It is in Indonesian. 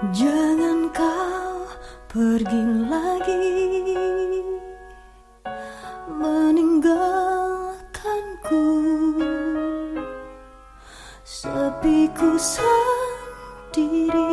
Jangan kau pergi lagi. Meninggalkanku. Sepiku sendiri.